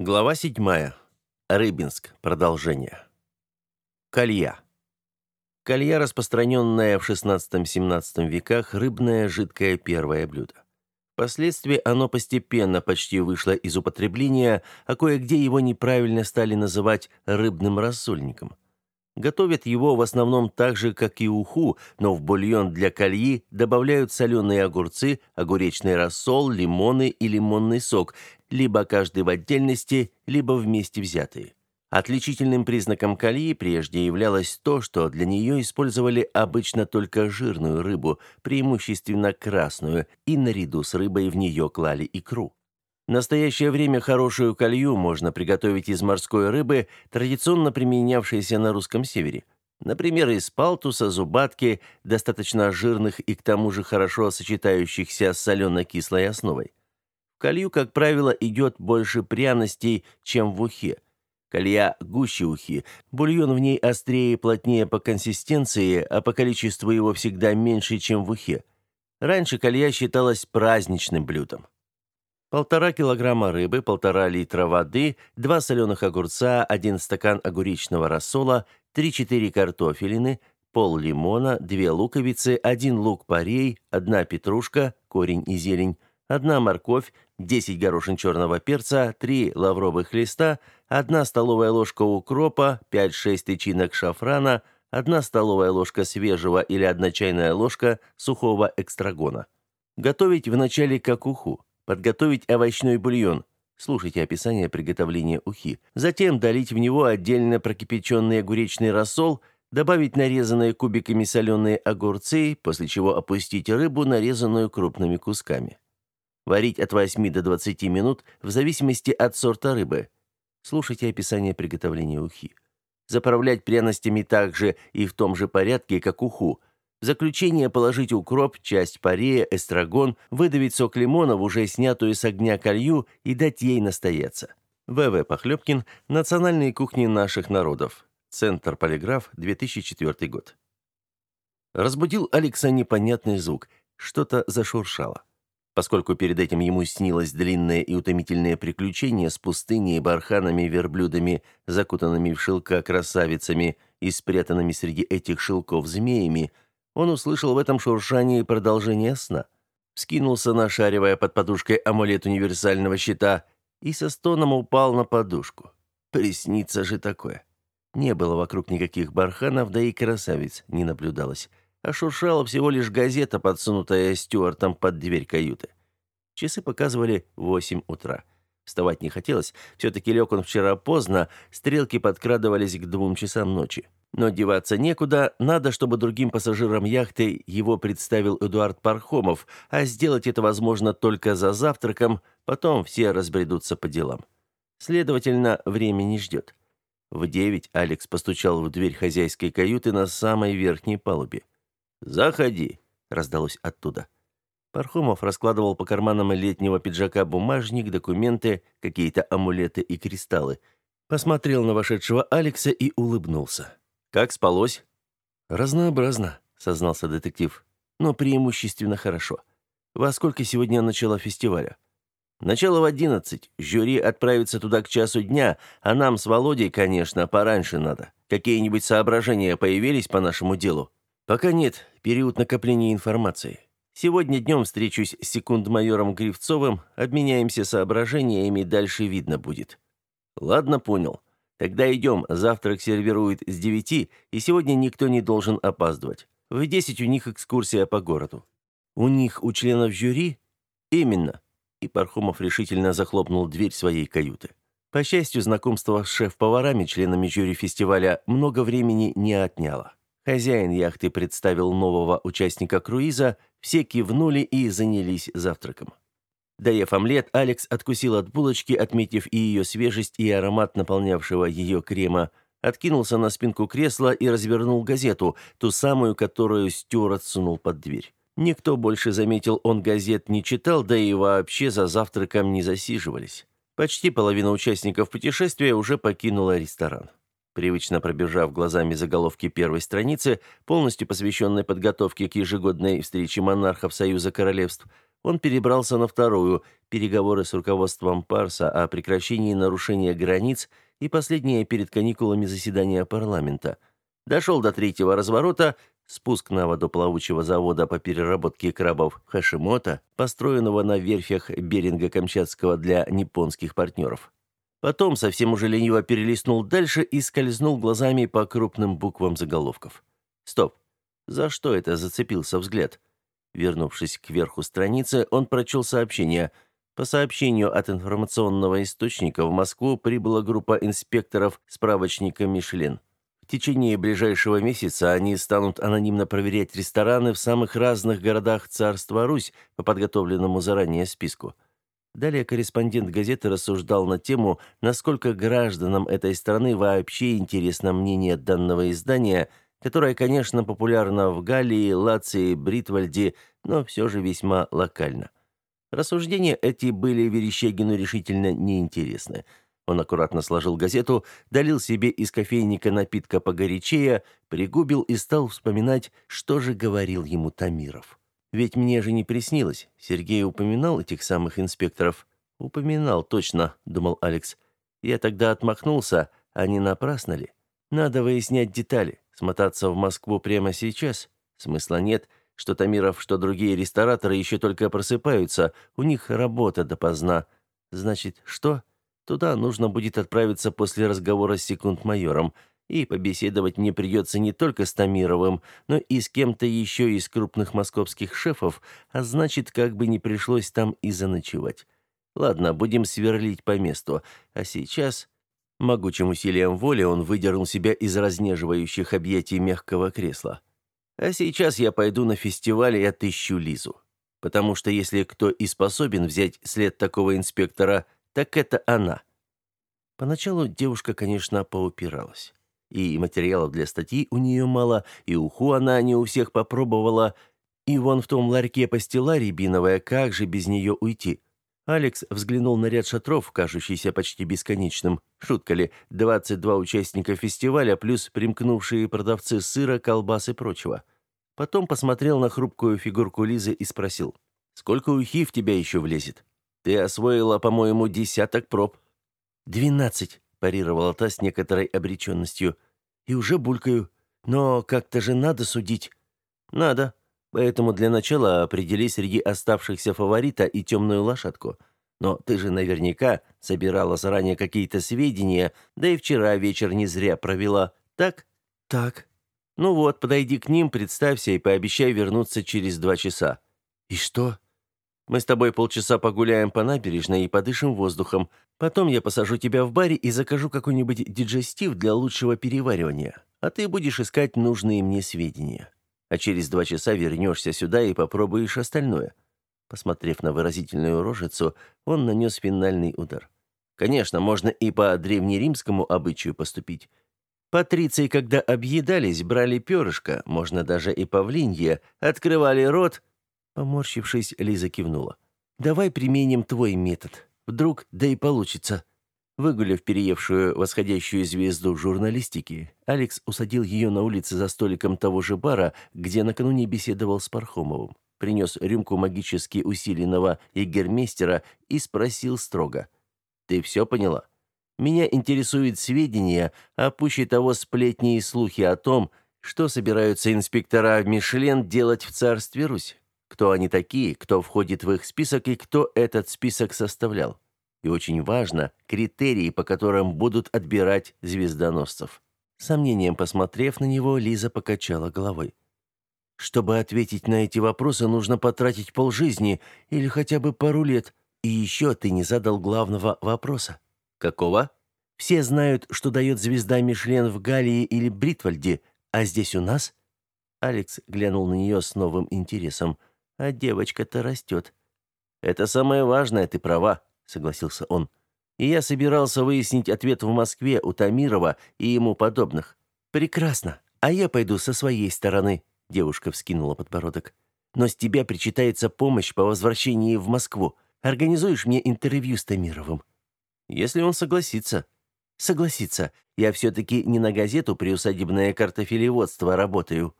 Глава 7. Рыбинск. Продолжение. Колья. Колья, распространенное в XVI-XVII веках, рыбное жидкое первое блюдо. Впоследствии оно постепенно почти вышло из употребления, а кое-где его неправильно стали называть рыбным рассольником – Готовят его в основном так же, как и уху, но в бульон для кольи добавляют соленые огурцы, огуречный рассол, лимоны и лимонный сок, либо каждый в отдельности, либо вместе взятые. Отличительным признаком кольи прежде являлось то, что для нее использовали обычно только жирную рыбу, преимущественно красную, и наряду с рыбой в нее клали икру. В настоящее время хорошую колью можно приготовить из морской рыбы, традиционно применявшейся на русском севере. Например, из палтуса, зубатки, достаточно жирных и к тому же хорошо сочетающихся с солено-кислой основой. Колью, как правило, идет больше пряностей, чем в ухе. Колья гуще ухи, бульон в ней острее и плотнее по консистенции, а по количеству его всегда меньше, чем в ухе. Раньше колья считалась праздничным блюдом полтора килограмма рыбы, полтора литра воды, два соленых огурца, один стакан огуречного рассола, 3-4 картофелины, пол лимона, две луковицы, один лук-порей, одна петрушка, корень и зелень, одна морковь, 10 горошин черного перца, 3 лавровых листа, одна столовая ложка укропа, 5-6 тычинок шафрана, одна столовая ложка свежего или одна чайная ложка сухого экстрагона. Готовить вначале как уху. Подготовить овощной бульон. Слушайте описание приготовления ухи. Затем долить в него отдельно прокипяченный огуречный рассол, добавить нарезанные кубиками соленые огурцы, после чего опустить рыбу, нарезанную крупными кусками. Варить от 8 до 20 минут в зависимости от сорта рыбы. Слушайте описание приготовления ухи. Заправлять пряностями также и в том же порядке, как уху. В заключение положить укроп, часть парея, эстрагон, выдавить сок лимона в уже снятую с огня колью и дать ей настояться. В.В. Похлебкин. Национальные кухни наших народов. Центр Полиграф, 2004 год. Разбудил Алекса непонятный звук. Что-то зашуршало. Поскольку перед этим ему снилось длинное и утомительное приключение с пустыней, барханами, верблюдами, закутанными в шелка красавицами и спрятанными среди этих шелков змеями, он услышал в этом шуршании продолжение сна. Скинулся, нашаривая под подушкой амулет универсального щита, и со стоном упал на подушку. Приснится же такое. Не было вокруг никаких барханов, да и красавиц не наблюдалось. А шуршала всего лишь газета, подсунутая Стюартом под дверь каюты. Часы показывали восемь утра. Вставать не хотелось. Все-таки лег он вчера поздно, стрелки подкрадывались к двум часам ночи. Но деваться некуда, надо, чтобы другим пассажирам яхты его представил Эдуард Пархомов, а сделать это возможно только за завтраком, потом все разбредутся по делам. Следовательно, время не ждет. В девять Алекс постучал в дверь хозяйской каюты на самой верхней палубе. «Заходи», — раздалось оттуда. Пархомов раскладывал по карманам летнего пиджака бумажник, документы, какие-то амулеты и кристаллы. Посмотрел на вошедшего Алекса и улыбнулся. Как спалось? Разнообразно, сознался детектив. Но преимущественно хорошо. Во сколько сегодня начало фестиваля? Начало в одиннадцать. Жюри отправится туда к часу дня, а нам с Володей, конечно, пораньше надо. Какие-нибудь соображения появились по нашему делу? Пока нет. Период накопления информации. Сегодня днем встречусь с секунд-майором Гривцовым, обменяемся соображениями, дальше видно будет. Ладно, понял. Тогда идем, завтрак сервируют с девяти, и сегодня никто не должен опаздывать. В десять у них экскурсия по городу. У них, у членов жюри? Именно. И Пархомов решительно захлопнул дверь своей каюты. По счастью, знакомство с шеф-поварами, членами жюри фестиваля, много времени не отняло. Хозяин яхты представил нового участника круиза, все кивнули и занялись завтраком. Доев омлет, Алекс откусил от булочки, отметив и ее свежесть, и аромат наполнявшего ее крема, откинулся на спинку кресла и развернул газету, ту самую, которую Стюарт сунул под дверь. Никто больше, заметил он, газет не читал, да и вообще за завтраком не засиживались. Почти половина участников путешествия уже покинула ресторан. Привычно пробежав глазами заголовки первой страницы, полностью посвященной подготовке к ежегодной встрече монархов Союза королевств, он перебрался на вторую – переговоры с руководством Парса о прекращении нарушения границ и последнее перед каникулами заседание парламента. Дошел до третьего разворота – спуск на водоплавучего завода по переработке крабов Хашимота, построенного на верфях Беринга-Камчатского для японских партнеров. Потом совсем уже лениво перелистнул дальше и скользнул глазами по крупным буквам заголовков. Стоп. За что это зацепился взгляд? Вернувшись к верху страницы, он прочел сообщение. По сообщению от информационного источника в Москву прибыла группа инспекторов справочника «Мишлен». В течение ближайшего месяца они станут анонимно проверять рестораны в самых разных городах царства Русь по подготовленному заранее списку. Далее корреспондент газеты рассуждал на тему, насколько гражданам этой страны вообще интересно мнение данного издания – которая, конечно, популярна в Галлии, Лации, Бритвальде, но все же весьма локально. Рассуждения эти были Верещагину решительно неинтересны. Он аккуратно сложил газету, долил себе из кофейника напитка погорячее, пригубил и стал вспоминать, что же говорил ему Тамиров. «Ведь мне же не приснилось. Сергей упоминал этих самых инспекторов?» «Упоминал, точно», — думал Алекс. «Я тогда отмахнулся, а не напрасно ли? Надо выяснять детали. Смотаться в Москву прямо сейчас? Смысла нет. Что Тамиров, что другие рестораторы еще только просыпаются. У них работа допоздна. Значит, что? Туда нужно будет отправиться после разговора с секунд-майором. И побеседовать мне придется не только с Тамировым, но и с кем-то еще из крупных московских шефов, а значит, как бы не пришлось там и заночевать. Ладно, будем сверлить по месту. А сейчас Могучим усилием воли он выдернул себя из разнеживающих объятий мягкого кресла. А сейчас я пойду на фестиваль и отыщу Лизу. Потому что если кто и способен взять след такого инспектора, так это она. Поначалу девушка, конечно, поупиралась. И материалов для статьи у нее мало, и уху она не у всех попробовала, и вон в том ларьке пастила рябиновая, как же без нее уйти? Алекс взглянул на ряд шатров, кажущийся почти бесконечным. Шутка ли, 22 участника фестиваля плюс примкнувшие продавцы сыра, колбас и прочего. Потом посмотрел на хрупкую фигурку Лизы и спросил, «Сколько ухи в тебя еще влезет? Ты освоила, по-моему, десяток проб». «Двенадцать», – парировала та с некоторой обреченностью. «И уже булькаю. Но как-то же надо судить». «Надо», Поэтому для начала определи среди оставшихся фаворита и темную лошадку. Но ты же наверняка собирала заранее какие-то сведения, да и вчера вечер не зря провела, так? Так. Ну вот, подойди к ним, представься и пообещай вернуться через два часа. И что? Мы с тобой полчаса погуляем по набережной и подышим воздухом. Потом я посажу тебя в баре и закажу какой-нибудь диджестив для лучшего переваривания, а ты будешь искать нужные мне сведения а через два часа вернешься сюда и попробуешь остальное». Посмотрев на выразительную рожицу, он нанес финальный удар. Конечно, можно и по древнеримскому обычаю поступить. Патриции, когда объедались, брали перышко, можно даже и павлинье, открывали рот. Поморщившись, Лиза кивнула. «Давай применим твой метод. Вдруг, да и получится». Выгулив переевшую восходящую звезду журналистики, Алекс усадил ее на улице за столиком того же бара, где накануне беседовал с Пархомовым, принес рюмку магически усиленного егермейстера и спросил строго. «Ты все поняла? Меня интересуют сведения, а пуще того сплетни и слухи о том, что собираются инспектора Мишлен делать в царстве Русь. Кто они такие, кто входит в их список и кто этот список составлял. И очень важно, критерии, по которым будут отбирать звездоносцев. Сомнением посмотрев на него, Лиза покачала головой. Чтобы ответить на эти вопросы, нужно потратить полжизни или хотя бы пару лет. И еще ты не задал главного вопроса. Какого? Все знают, что дает звезда Мишлен в Галлии или Бритвальде, а здесь у нас? Алекс глянул на нее с новым интересом. А девочка-то растет. Это самое важное, ты права согласился он. И я собирался выяснить ответ в Москве у Тамирова и ему подобных. Прекрасно. А я пойду со своей стороны, девушка вскинула подбородок. Но с тебя причитается помощь по возвращении в Москву. Организуешь мне интервью с Тамировым? Если он согласится. Согласится. Я все таки не на газету приусадебное картофелеводство работаю.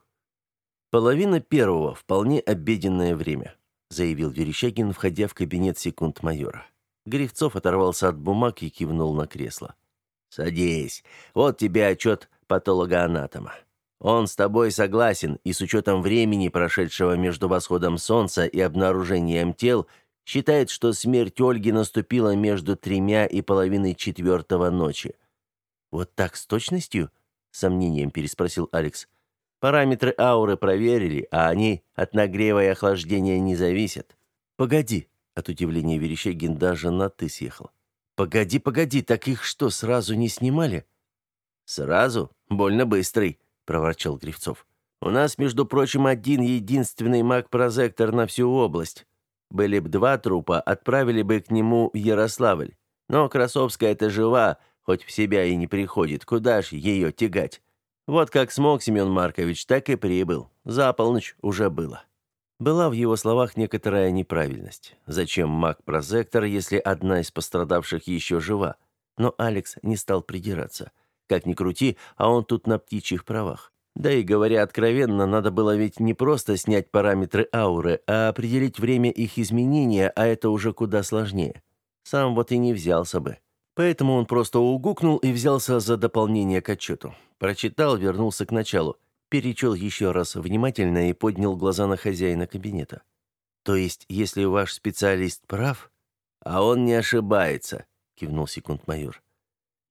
Половина первого вполне обеденное время. заявил Верещагин, входя в кабинет секунд майора. Гривцов оторвался от бумаг и кивнул на кресло. «Садись. Вот тебе отчет патологоанатома. Он с тобой согласен, и с учетом времени, прошедшего между восходом солнца и обнаружением тел, считает, что смерть Ольги наступила между тремя и половиной четвертого ночи. «Вот так с точностью?» — сомнением переспросил Алекс. «Параметры ауры проверили, а они от нагрева и охлаждения не зависят». «Погоди», — от удивления Верещагин даже на «ты» съехал. «Погоди, погоди, так их что, сразу не снимали?» «Сразу? Больно быстрый», проворчал Гривцов. У нас, между прочим, один единственный маг-прозектор на всю область. Были б два трупа, отправили бы к нему в Ярославль. Но Красовская-то жива, хоть в себя и не приходит. Куда ж ее тягать? Вот как смог Семен Маркович, так и прибыл. За полночь уже было. Была в его словах некоторая неправильность. Зачем маг-прозектор, если одна из пострадавших еще жива? Но Алекс не стал придираться. Как ни крути, а он тут на птичьих правах. Да и говоря откровенно, надо было ведь не просто снять параметры ауры, а определить время их изменения, а это уже куда сложнее. Сам вот и не взялся бы. Поэтому он просто угукнул и взялся за дополнение к отчету. Прочитал, вернулся к началу, перечел еще раз внимательно и поднял глаза на хозяина кабинета. То есть, если ваш специалист прав, а он не ошибается, кивнул секунд-майор.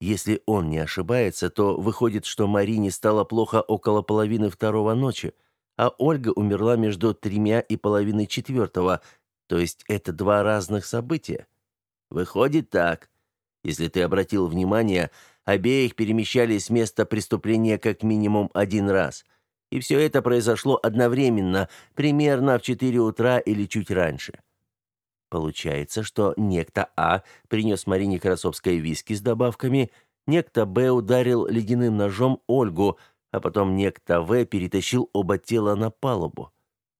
Если он не ошибается, то выходит, что Марине стало плохо около половины второго ночи, а Ольга умерла между тремя и половиной четвертого, то есть это два разных события. Выходит так. Если ты обратил внимание, обеих перемещали с места преступления как минимум один раз. И все это произошло одновременно, примерно в 4 утра или чуть раньше. Получается, что некто А принес Марине Красовской виски с добавками, некто Б ударил ледяным ножом Ольгу, а потом некто В перетащил оба тела на палубу.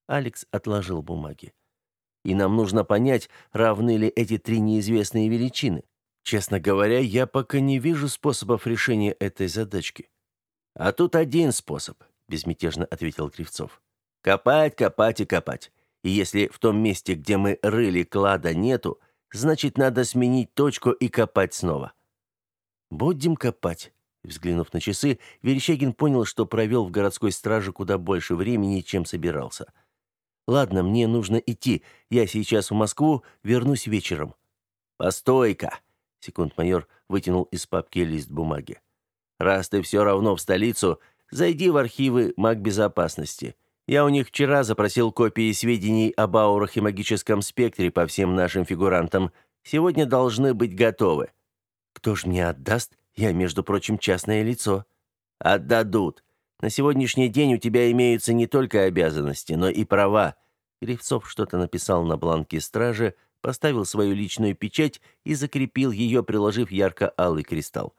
Алекс отложил бумаги. И нам нужно понять, равны ли эти три неизвестные величины. Честно говоря, я пока не вижу способов решения этой задачки. А тут один способ, безмятежно ответил Кривцов. Копать, копать и копать. И если в том месте, где мы рыли, клада нету, значит, надо сменить точку и копать снова. Будем копать. Взглянув на часы, Верещагин понял, что провел в городской страже куда больше времени, чем собирался. Ладно, мне нужно идти. Я сейчас в Москву, вернусь вечером. Постой-ка, секунд-майор вытянул из папки лист бумаги. Раз ты все равно в столицу, зайди в архивы Магбезопасности. Я у них вчера запросил копии сведений об аурах и магическом спектре по всем нашим фигурантам. Сегодня должны быть готовы. Кто ж мне отдаст? Я, между прочим, частное лицо. Отдадут. На сегодняшний день у тебя имеются не только обязанности, но и права. Гривцов что-то написал на бланке стражи, поставил свою личную печать и закрепил ее, приложив ярко-алый кристалл.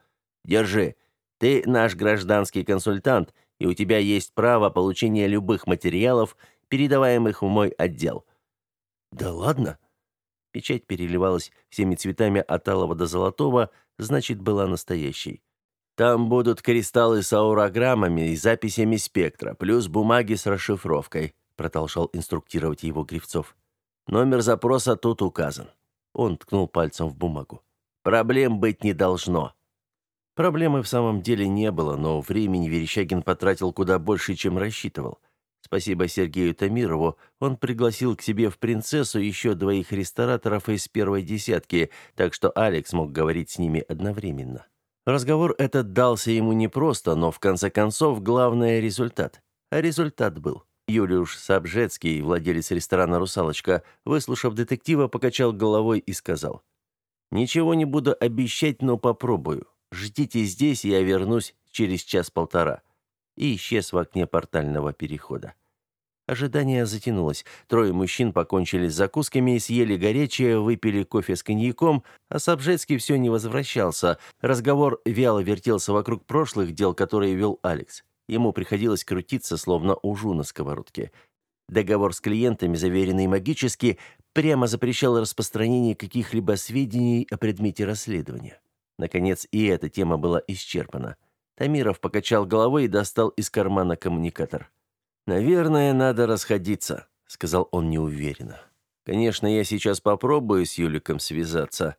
Держи. Ты наш гражданский консультант и у тебя есть право получения любых материалов, передаваемых в мой отдел». «Да ладно?» Печать переливалась всеми цветами от алого до золотого, значит, была настоящей. «Там будут кристаллы с аурограммами и записями спектра, плюс бумаги с расшифровкой», продолжал инструктировать его Гривцов. «Номер запроса тут указан». Он ткнул пальцем в бумагу. «Проблем быть не должно». Проблемы в самом деле не было, но времени Верещагин потратил куда больше, чем рассчитывал. Спасибо Сергею Тамирову, он пригласил к себе в «Принцессу» еще двоих рестораторов из первой десятки, так что Алекс мог говорить с ними одновременно. Разговор этот дался ему непросто, но в конце концов главное – результат. А результат был. Юлиуш Сабжецкий, владелец ресторана «Русалочка», выслушав детектива, покачал головой и сказал. «Ничего не буду обещать, но попробую. Ждите здесь, я вернусь через час-полтора». И исчез в окне портального перехода. Ожидание затянулось. Трое мужчин покончили с закусками, съели горячее, выпили кофе с коньяком, а Сабжецкий все не возвращался. Разговор вяло вертелся вокруг прошлых дел, которые вел Алекс. Ему приходилось крутиться, словно ужу на сковородке. Договор с клиентами, заверенный магически, прямо запрещал распространение каких-либо сведений о предмете расследования. Наконец, и эта тема была исчерпана. Тамиров покачал головой и достал из кармана коммуникатор. «Наверное, надо расходиться», — сказал он неуверенно. Конечно, я сейчас попробую с Юликом связаться.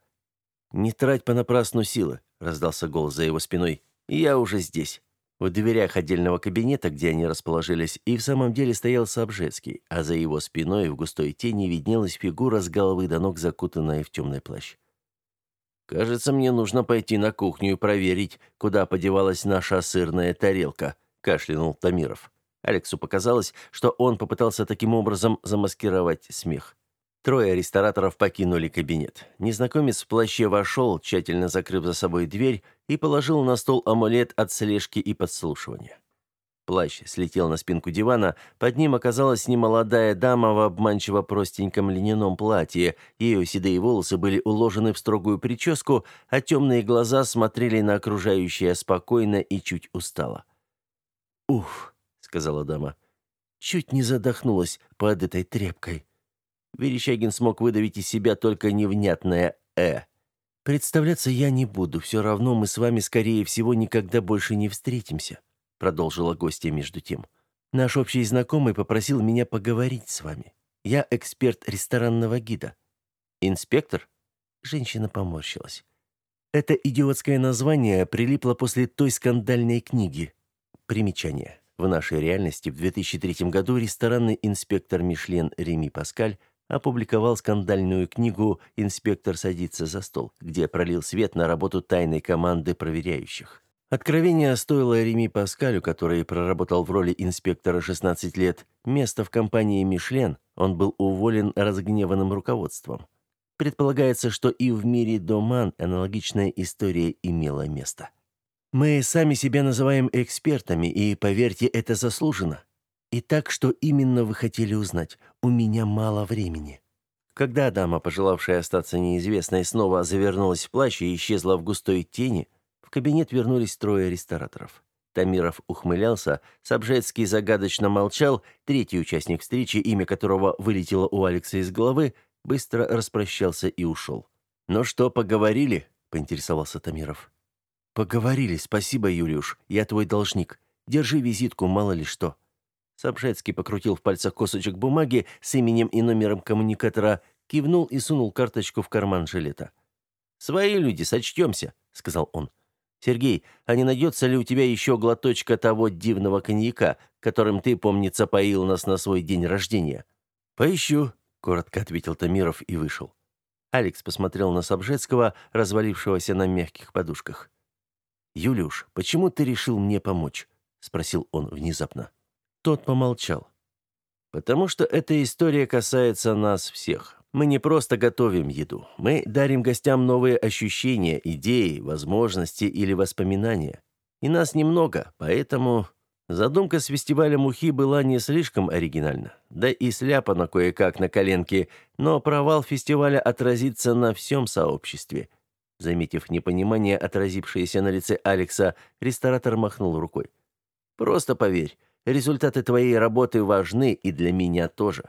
Не трать понапрасну силы, раздался голос за его спиной. Я уже здесь. В дверях отдельного кабинета, где они расположились, и в самом деле стоял Сабжецкий, а за его спиной в густой тени виднелась фигура с головы до ног, закутанная в темный плащ. «Кажется, мне нужно пойти на кухню и проверить, куда подевалась наша сырная тарелка», — кашлянул Тамиров. Алексу показалось, что он попытался таким образом замаскировать смех. Трое рестораторов покинули кабинет. Незнакомец в плаще вошел, тщательно закрыв за собой дверь, и положил на стол амулет от слежки и подслушивания. Плащ слетел на спинку дивана, под ним оказалась немолодая дама в обманчиво простеньком льняном платье, ее седые волосы были уложены в строгую прическу, а темные глаза смотрели на окружающее спокойно и чуть устало. «Уф», — сказала дама, — «чуть не задохнулась под этой тряпкой». Верещагин смог выдавить из себя только невнятное «э». «Представляться я не буду, все равно мы с вами, скорее всего, никогда больше не встретимся», продолжила гостья между тем. «Наш общий знакомый попросил меня поговорить с вами. Я эксперт ресторанного гида». «Инспектор?» Женщина поморщилась. Это идиотское название прилипло после той скандальной книги. Примечание. В нашей реальности в 2003 году ресторанный инспектор Мишлен Реми Паскаль опубликовал скандальную книгу «Инспектор садится за стол», где пролил свет на работу тайной команды проверяющих. Откровение стоило Реми Паскалю, который проработал в роли инспектора 16 лет, место в компании «Мишлен», он был уволен разгневанным руководством. Предполагается, что и в мире Доман аналогичная история имела место. Мы сами себя называем экспертами, и, поверьте, это заслуженно. Итак, что именно вы хотели узнать? У меня мало времени. Когда дама, пожелавшая остаться неизвестной, снова завернулась в плащ и исчезла в густой тени, в кабинет вернулись трое рестораторов. Тамиров ухмылялся, Сабжецкий загадочно молчал, третий участник встречи, имя которого вылетело у Алекса из головы, быстро распрощался и ушел. «Ну что, поговорили?» — поинтересовался Тамиров. «Поговорили, спасибо, Юлиуш, я твой должник. Держи визитку, мало ли что». Собжецкий покрутил в пальцах кусочек бумаги с именем и номером коммуникатора, кивнул и сунул карточку в карман жилета. «Свои люди, сочтемся», — сказал он. «Сергей, а не найдется ли у тебя еще глоточка того дивного коньяка, которым ты, помнится, поил нас на свой день рождения?» «Поищу», — коротко ответил Тамиров и вышел. Алекс посмотрел на Собжецкого, развалившегося на мягких подушках. «Юлюш, почему ты решил мне помочь?» — спросил он внезапно. Тот помолчал. «Потому что эта история касается нас всех. Мы не просто готовим еду. Мы дарим гостям новые ощущения, идеи, возможности или воспоминания. И нас немного, поэтому задумка с фестивалем Ухи была не слишком оригинальна. Да и сляпана кое-как на коленке, но провал фестиваля отразится на всем сообществе». Заметив непонимание, отразившееся на лице Алекса, ресторатор махнул рукой. «Просто поверь, Результаты твоей работы важны и для меня тоже.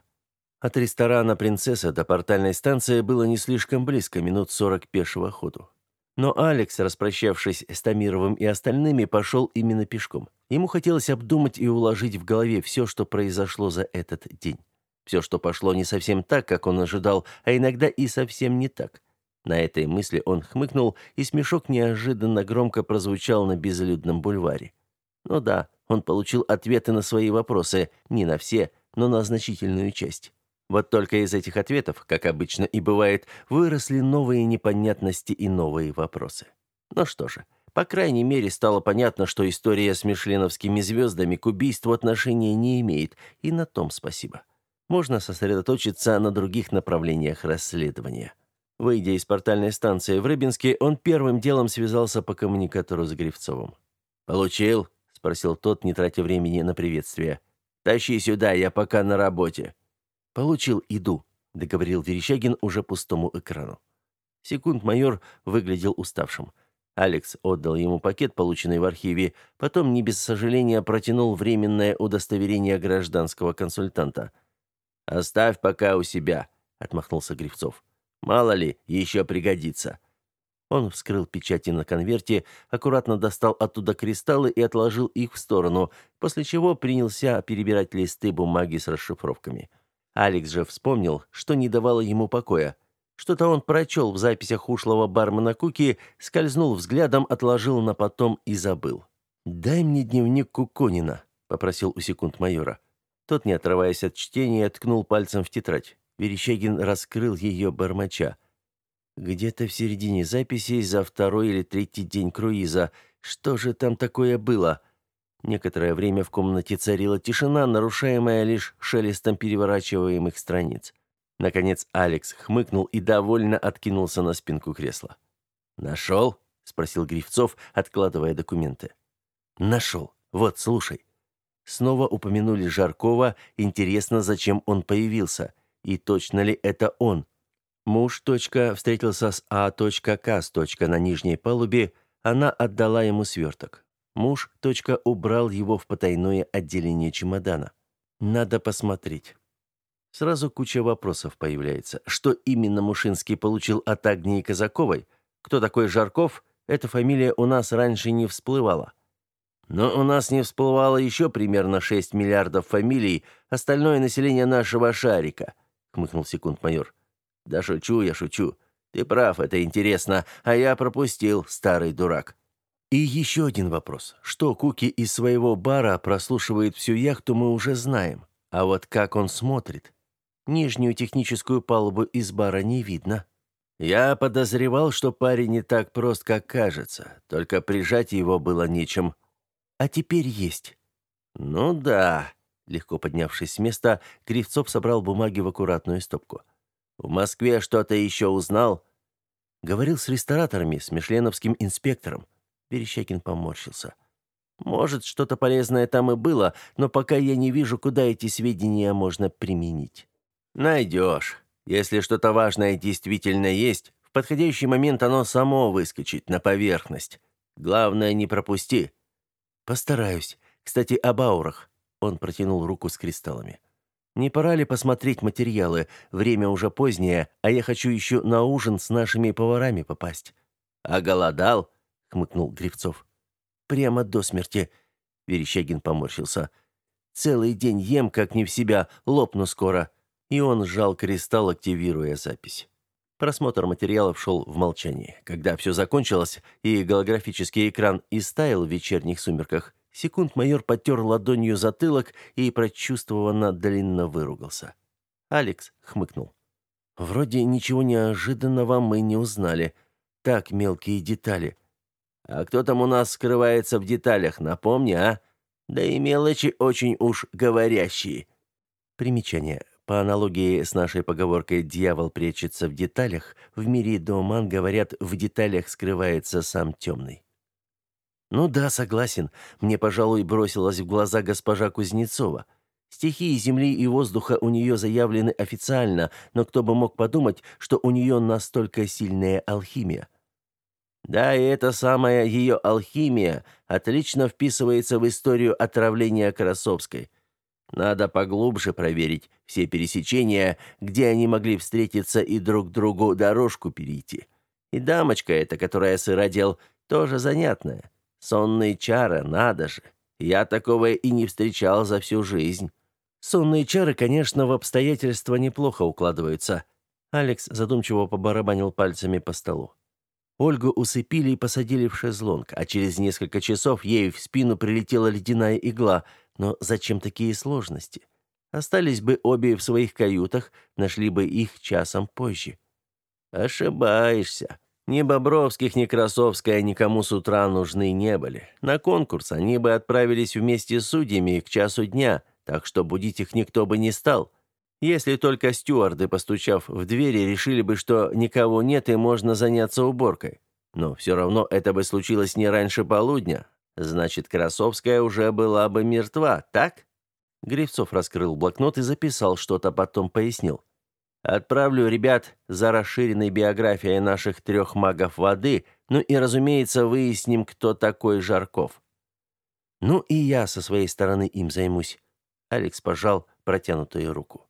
От ресторана «Принцесса» до портальной станции было не слишком близко, минут сорок пешего ходу. Но Алекс, распрощавшись с Тамировым и остальными, пошел именно пешком. Ему хотелось обдумать и уложить в голове все, что произошло за этот день. Все, что пошло не совсем так, как он ожидал, а иногда и совсем не так. На этой мысли он хмыкнул, и смешок неожиданно громко прозвучал на безлюдном бульваре. Ну да, он получил ответы на свои вопросы, не на все, но на значительную часть. Вот только из этих ответов, как обычно и бывает, выросли новые непонятности и новые вопросы. Ну что же, по крайней мере, стало понятно, что история с мишленовскими звездами к убийству отношения не имеет, и на том спасибо. Можно сосредоточиться на других направлениях расследования. Выйдя из портальной станции в Рыбинске, он первым делом связался по коммуникатору с Гривцовым. «Получил?» Спросил тот, не тратя времени на приветствие. Тащи сюда, я пока на работе. Получил, иду, договорил Верещагин уже пустому экрану. Секунд майор выглядел уставшим. Алекс отдал ему пакет, полученный в архиве, потом не без сожаления протянул временное удостоверение гражданского консультанта. «Оставь пока у себя», — отмахнулся Гривцов. «Мало ли, еще пригодится». Он вскрыл печати на конверте, аккуратно достал оттуда кристаллы и отложил их в сторону, после чего принялся перебирать листы бумаги с расшифровками. Алекс же вспомнил, что не давало ему покоя. Что-то он прочел в записях ушлого бармена Куки, скользнул взглядом, отложил на потом и забыл. «Дай мне дневник Куконина», — попросил у секунд майора. Тот, не отрываясь от чтения, ткнул пальцем в тетрадь. Верещагин раскрыл ее бормоча. Где-то в середине записей за второй или третий день круиза. Что же там такое было? Некоторое время в комнате царила тишина, нарушаемая лишь шелестом переворачиваемых страниц. Наконец Алекс хмыкнул и довольно откинулся на спинку кресла. «Нашел?» — спросил Гривцов, откладывая документы. «Нашел. Вот, слушай». Снова упомянули Жаркова, интересно, зачем он появился, и точно ли это он. Муж. встретился с А. К. на нижней палубе, она отдала ему сверток. Муж. убрал его в потайное отделение чемодана. Надо посмотреть. Сразу куча вопросов появляется. Что именно Мушинский получил от Агнии Казаковой? Кто такой Жарков? Эта фамилия у нас раньше не всплывала. Но у нас не всплывало еще примерно 6 миллиардов фамилий, остальное население нашего шарика, хмыкнул секунд-майор. Да шучу я, шучу. Ты прав, это интересно, а я пропустил, старый дурак. И еще один вопрос. Что Куки из своего бара прослушивает всю яхту, мы уже знаем. А вот как он смотрит? Нижнюю техническую палубу из бара не видно. Я подозревал, что парень не так прост, как кажется, только прижать его было нечем. А теперь есть. Ну да, легко поднявшись с места, Кривцов собрал бумаги в аккуратную стопку. В Москве что-то еще узнал? Говорил с рестораторами, с мишленовским инспектором. Верещакин поморщился. Может, что-то полезное там и было, но пока я не вижу, куда эти сведения можно применить. Найдешь. Если что-то важное действительно есть, в подходящий момент оно само выскочит на поверхность. Главное, не пропусти. Постараюсь. Кстати, об аурах. Он протянул руку с кристаллами. Не пора ли посмотреть материалы? Время уже позднее, а я хочу еще на ужин с нашими поварами попасть. А голодал? хмыкнул Гривцов. Прямо до смерти. Верещагин поморщился. Целый день ем как не в себя, лопну скоро. И он сжал кристалл, активируя запись. Просмотр материалов шел в молчании. Когда все закончилось и голографический экран истаял в вечерних сумерках, секунд майор потер ладонью затылок и прочувствованно длинно выругался. Алекс хмыкнул. «Вроде ничего неожиданного мы не узнали. Так мелкие детали. А кто там у нас скрывается в деталях, напомни, а? Да и мелочи очень уж говорящие. Примечание. По аналогии с нашей поговоркой «дьявол прячется в деталях», в мире Доман говорят «в деталях скрывается сам темный». Ну да, согласен. Мне, пожалуй, бросилась в глаза госпожа Кузнецова. Стихии земли и воздуха у нее заявлены официально, но кто бы мог подумать, что у нее настолько сильная алхимия. Да, и эта самая ее алхимия отлично вписывается в историю отравления Красовской. Надо поглубже проверить все пересечения, где они могли встретиться и друг другу дорожку перейти. И дамочка эта, которая сыродел, тоже занятная. Сонные чары, надо же. Я такого и не встречал за всю жизнь. Сонные чары, конечно, в обстоятельства неплохо укладываются. Алекс задумчиво побарабанил пальцами по столу. Ольгу усыпили и посадили в шезлонг, а через несколько часов ей в спину прилетела ледяная игла. Но зачем такие сложности? Остались бы обе в своих каютах, нашли бы их часом позже. Ошибаешься. Ни Бобровских, ни Красовская никому с утра нужны не были. На конкурс они бы отправились вместе с судьями к часу дня, так что будить их никто бы не стал. Если только стюарды, постучав в двери, решили бы, что никого нет и можно заняться уборкой. Но все равно это бы случилось не раньше полудня. Значит, Красовская уже была бы мертва, так? Гривцов раскрыл блокнот и записал что-то, потом пояснил. Отправлю ребят за расширенной биографией наших трех магов воды, ну и, разумеется, выясним, кто такой Жарков. Ну и я со своей стороны им займусь. Алекс пожал протянутую руку.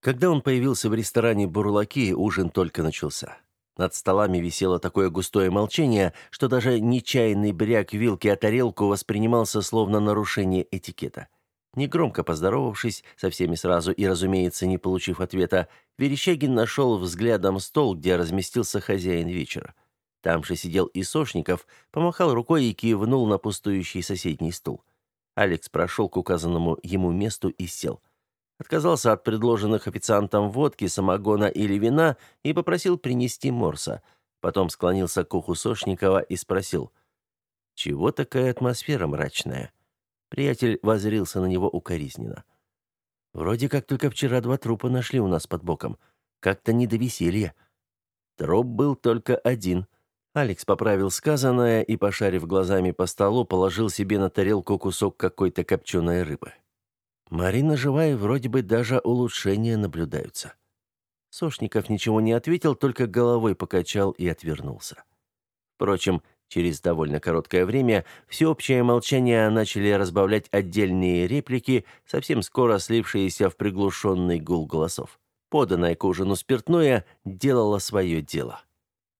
Когда он появился в ресторане «Бурлаки», ужин только начался. Над столами висело такое густое молчание, что даже нечаянный бряк вилки о тарелку воспринимался словно нарушение этикета. Негромко поздоровавшись со всеми сразу и, разумеется, не получив ответа, Верещагин нашел взглядом стол, где разместился хозяин вечера. Там же сидел и Сошников, помахал рукой и кивнул на пустующий соседний стул. Алекс прошел к указанному ему месту и сел. Отказался от предложенных официантом водки, самогона или вина и попросил принести морса. Потом склонился к уху Сошникова и спросил, «Чего такая атмосфера мрачная?» Приятель воззрился на него укоризненно. «Вроде как только вчера два трупа нашли у нас под боком. Как-то не до веселья». Труп был только один. Алекс поправил сказанное и, пошарив глазами по столу, положил себе на тарелку кусок какой-то копченой рыбы. Марина живая, вроде бы даже улучшения наблюдаются. Сошников ничего не ответил, только головой покачал и отвернулся. Впрочем, Через довольно короткое время всеобщее молчание начали разбавлять отдельные реплики, совсем скоро слившиеся в приглушенный гул голосов. Поданное к ужину спиртное делало свое дело.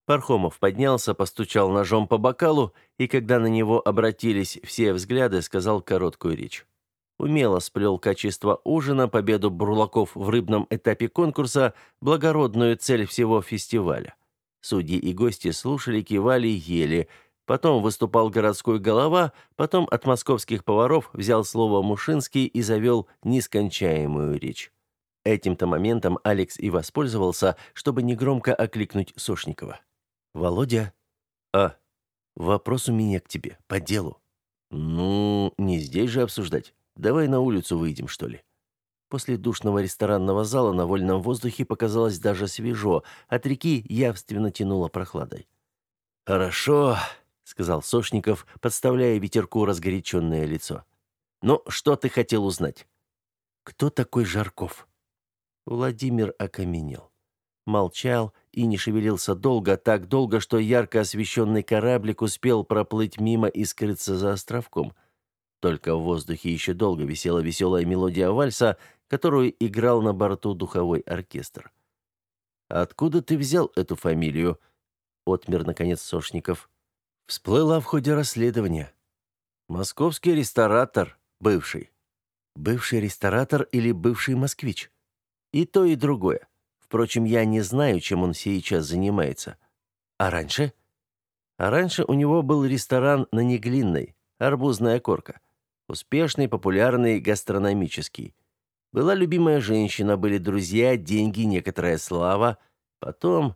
Пархомов поднялся, постучал ножом по бокалу, и когда на него обратились все взгляды, сказал короткую речь. Умело сплел качество ужина, победу бурлаков в рыбном этапе конкурса, благородную цель всего фестиваля. Судьи и гости слушали, кивали, ели. Потом выступал городской голова, потом от московских поваров взял слово Мушинский и завел нескончаемую речь. Этим-то моментом Алекс и воспользовался, чтобы негромко окликнуть Сошникова. «Володя?» «А, вопрос у меня к тебе, по делу». «Ну, не здесь же обсуждать. Давай на улицу выйдем, что ли?» После душного ресторанного зала на вольном воздухе показалось даже свежо, от реки явственно тянуло прохладой. «Хорошо», — сказал Сошников, подставляя ветерку разгоряченное лицо. «Ну, что ты хотел узнать?» «Кто такой Жарков?» Владимир окаменел. Молчал и не шевелился долго, так долго, что ярко освещенный кораблик успел проплыть мимо и скрыться за островком. Только в воздухе еще долго висела веселая мелодия вальса, которую играл на борту духовой оркестр. «Откуда ты взял эту фамилию?» — отмер, наконец, Сошников. «Всплыла в ходе расследования. Московский ресторатор, бывший. Бывший ресторатор или бывший москвич? И то, и другое. Впрочем, я не знаю, чем он сейчас занимается. А раньше?» А раньше у него был ресторан на Неглинной, «Арбузная корка». Успешный, популярный, гастрономический. Была любимая женщина, были друзья, деньги, некоторая слава. Потом,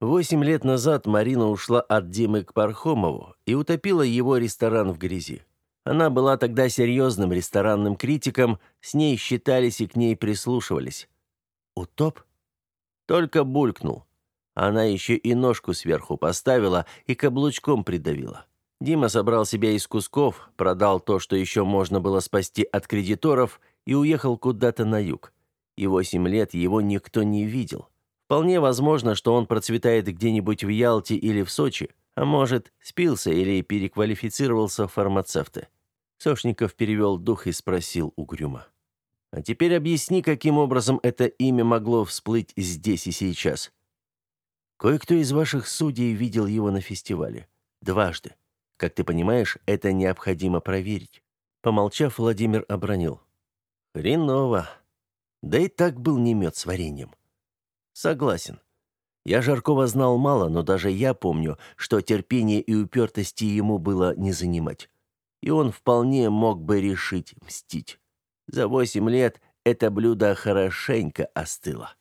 восемь лет назад, Марина ушла от Димы к Пархомову и утопила его ресторан в грязи. Она была тогда серьезным ресторанным критиком, с ней считались и к ней прислушивались. Утоп? Только булькнул. Она еще и ножку сверху поставила и каблучком придавила. Дима собрал себя из кусков, продал то, что еще можно было спасти от кредиторов – и уехал куда-то на юг. И восемь лет его никто не видел. Вполне возможно, что он процветает где-нибудь в Ялте или в Сочи, а может, спился или переквалифицировался в фармацевты. Сошников перевел дух и спросил угрюмо. «А теперь объясни, каким образом это имя могло всплыть здесь и сейчас?» «Кое-кто из ваших судей видел его на фестивале. Дважды. Как ты понимаешь, это необходимо проверить». Помолчав, Владимир обронил. Хреново. Да и так был не мед с вареньем. Согласен. Я Жаркова знал мало, но даже я помню, что терпение и упертости ему было не занимать. И он вполне мог бы решить мстить. За восемь лет это блюдо хорошенько остыло.